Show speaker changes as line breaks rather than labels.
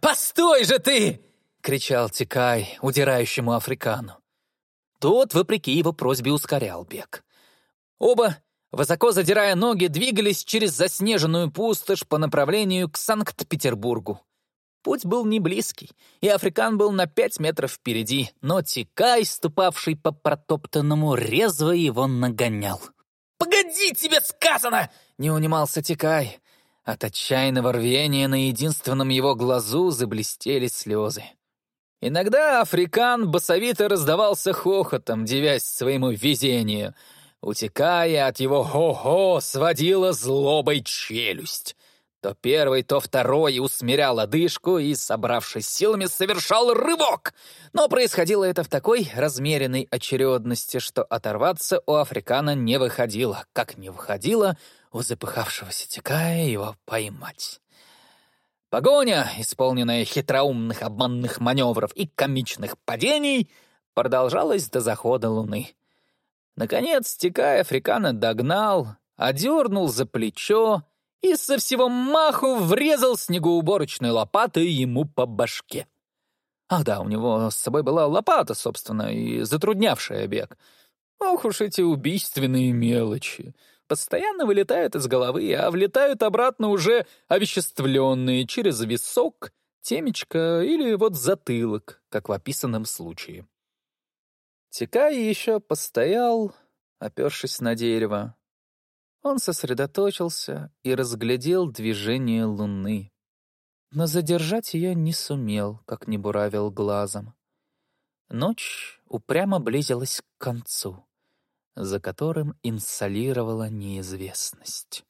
«Постой же ты!» — кричал Тикай, удирающему африкану. Тот, вопреки его просьбе, ускорял бег. Оба, высоко задирая ноги, двигались через заснеженную пустошь по направлению к Санкт-Петербургу. Путь был не близкий, и Африкан был на пять метров впереди, но Тикай, ступавший по протоптанному, резво его нагонял. «Погоди, тебе сказано!» — не унимался Тикай. От отчаянного рвения на единственном его глазу заблестели слезы. Иногда Африкан басовито раздавался хохотом, девясь своему везению. Утекая от его «хо-хо» сводила злобой челюсть. То первый, то второй усмирял одышку и, собравшись силами, совершал рывок. Но происходило это в такой размеренной очередности, что оторваться у Африкана не выходило, как не выходило у запыхавшегося текая его поймать. Погоня, исполненная хитроумных обманных маневров и комичных падений, продолжалась до захода луны. Наконец, текая, Африкана догнал, одернул за плечо, и со всего маху врезал снегоуборочной лопатой ему по башке. Ах да, у него с собой была лопата, собственно, и затруднявшая бег. Ох уж эти убийственные мелочи. Постоянно вылетают из головы, а влетают обратно уже овеществленные через висок, темечко или вот затылок, как в описанном случае. Тикай еще постоял, опершись на дерево, он сосредоточился и разглядел движение луны. Но задержать ее не сумел, как не буравил глазом. Ночь упрямо близилась к концу, за которым инсолировала неизвестность.